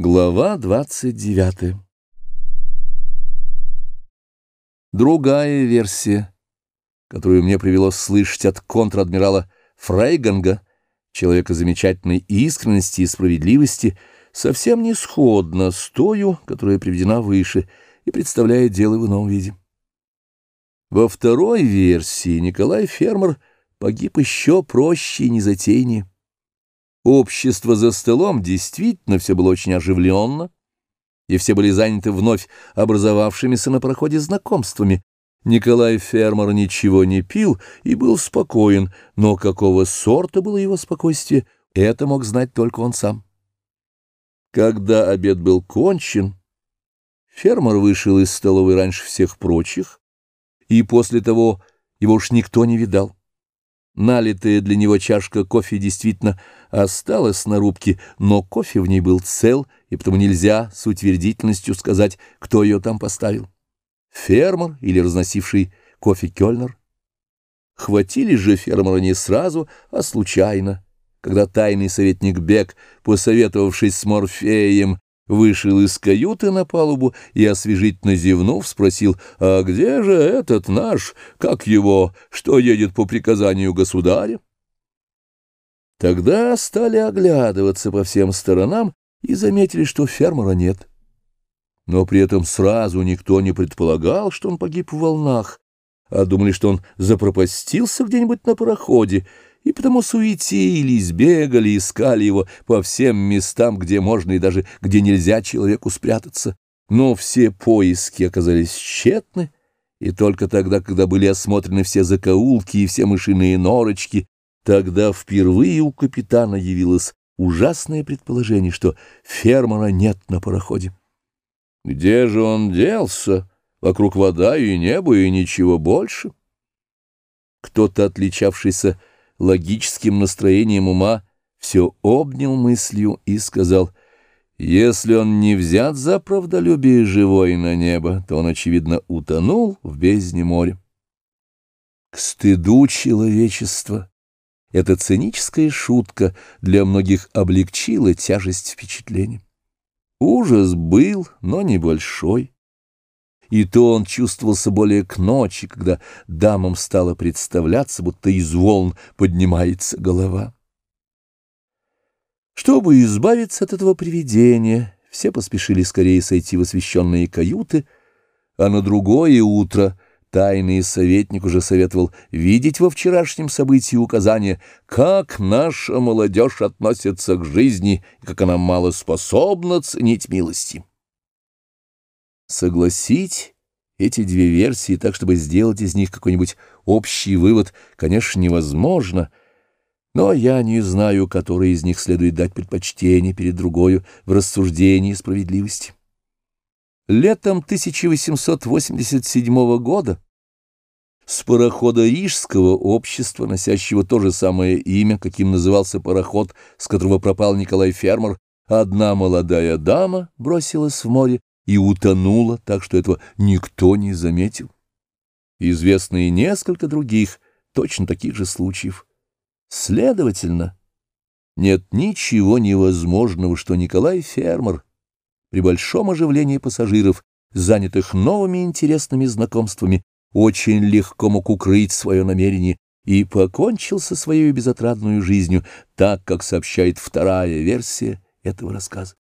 Глава 29 Другая версия, которую мне привелось слышать от контр-адмирала Фрейганга, человека замечательной искренности и справедливости, совсем не сходна с тою, которая приведена выше и представляет дело в ином виде. Во второй версии Николай Фермер погиб еще проще и незатейнее. Общество за столом действительно все было очень оживленно, и все были заняты вновь образовавшимися на проходе знакомствами. Николай Фермер ничего не пил и был спокоен, но какого сорта было его спокойствие, это мог знать только он сам. Когда обед был кончен, Фермер вышел из столовой раньше всех прочих, и после того его уж никто не видал. Налитая для него чашка кофе действительно осталась на рубке, но кофе в ней был цел, и потому нельзя с утвердительностью сказать, кто ее там поставил. Фермер или разносивший кофе Кёльнер. Хватили же фермера не сразу, а случайно, когда тайный советник Бек, посоветовавшись с Морфеем, вышел из каюты на палубу и, освежительно зевнув, спросил, «А где же этот наш, как его, что едет по приказанию государя?» Тогда стали оглядываться по всем сторонам и заметили, что фермера нет. Но при этом сразу никто не предполагал, что он погиб в волнах, а думали, что он запропастился где-нибудь на пароходе, и потому суетились, бегали, искали его по всем местам, где можно и даже где нельзя человеку спрятаться. Но все поиски оказались тщетны, и только тогда, когда были осмотрены все закоулки и все мышиные норочки, тогда впервые у капитана явилось ужасное предположение, что фермера нет на пароходе. Где же он делся? Вокруг вода и небо, и ничего больше. Кто-то, отличавшийся логическим настроением ума, все обнял мыслью и сказал, «Если он не взят за правдолюбие живой на небо, то он, очевидно, утонул в бездне моря». К стыду человечества эта циническая шутка для многих облегчила тяжесть впечатлений. Ужас был, но небольшой и то он чувствовался более к ночи, когда дамам стало представляться, будто из волн поднимается голова. Чтобы избавиться от этого привидения, все поспешили скорее сойти в освещенные каюты, а на другое утро тайный советник уже советовал видеть во вчерашнем событии указание, как наша молодежь относится к жизни как она мало способна ценить милости. Согласить эти две версии так, чтобы сделать из них какой-нибудь общий вывод, конечно, невозможно, но я не знаю, которой из них следует дать предпочтение перед другою в рассуждении справедливости. Летом 1887 года с парохода Рижского общества, носящего то же самое имя, каким назывался пароход, с которого пропал Николай Фермер, одна молодая дама бросилась в море и утонула, так что этого никто не заметил. Известно и несколько других, точно таких же случаев. Следовательно, нет ничего невозможного, что Николай Фермер при большом оживлении пассажиров, занятых новыми интересными знакомствами, очень легко мог укрыть свое намерение и покончил со своей безотрадной жизнью, так, как сообщает вторая версия этого рассказа.